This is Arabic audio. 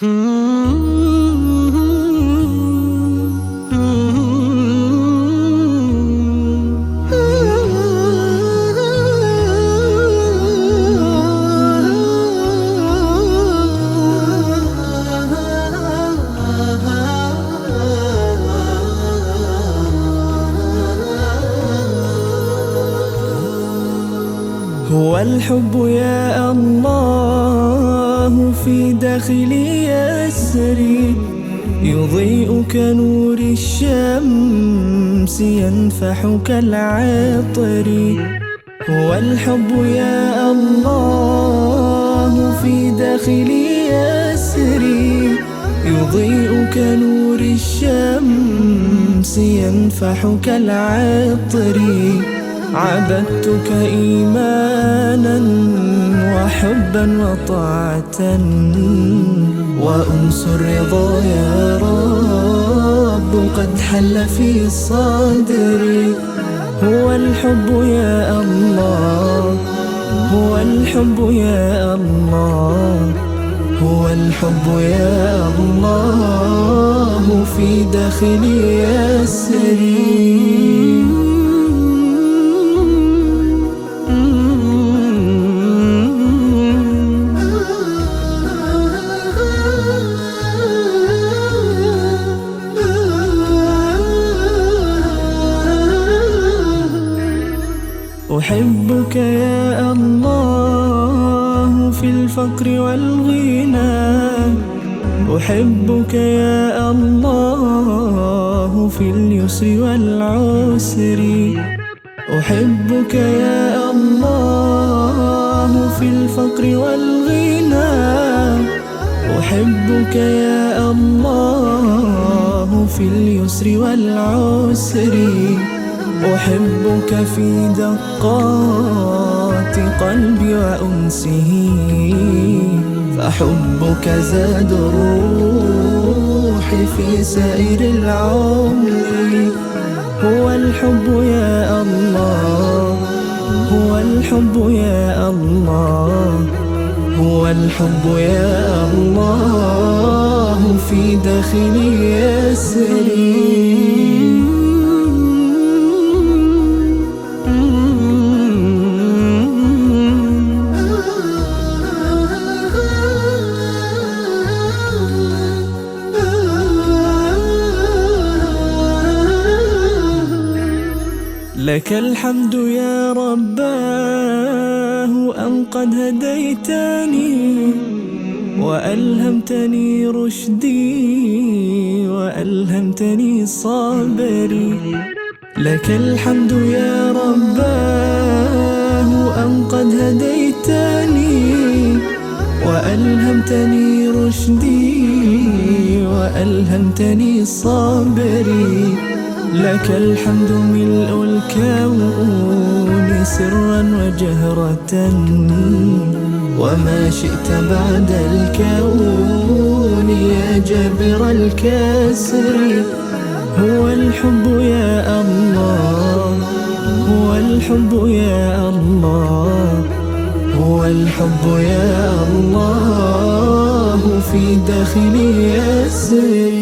Hmm. هو الحب يا الله في داخلي يسري يضيء كنور الشمس ينفح كالعطر هو الحب يا الله في داخلي يسري يضيء كنور الشمس ينفح كالعطر عبدتك إيمانا وحبا وطاعة وأنس الرضا يا رب قد حل في صدري. هو الحب يا الله هو الحب يا الله هو الحب يا الله في داخلي يسري. أحبك يا الله في الفقر والغنى. أحبك يا الله في اليسر والعسر. أحبك يا الله في الفقر والغنى. أحبك يا الله في اليسر والعسر. أحبك في دقات قلبي وأنسه فحبك زاد الروح في سائر العمر. هو الحب يا الله هو الحب يا الله هو الحب يا الله في داخلي يسري. لك الحمد يا رباه أن قد هديتني وألهمتني رشدي وألهمتني صبري لك الحمد يا رباه أن قد هديتني وألهمتني رشدي وألهمتني صبري لك الحمد ملء الكون سرا وجهرة. وما شئت بعد الكون يا جابر الكسر. هو الحب يا الله هو الحب يا الله هو الحب يا الله في داخلي يسري.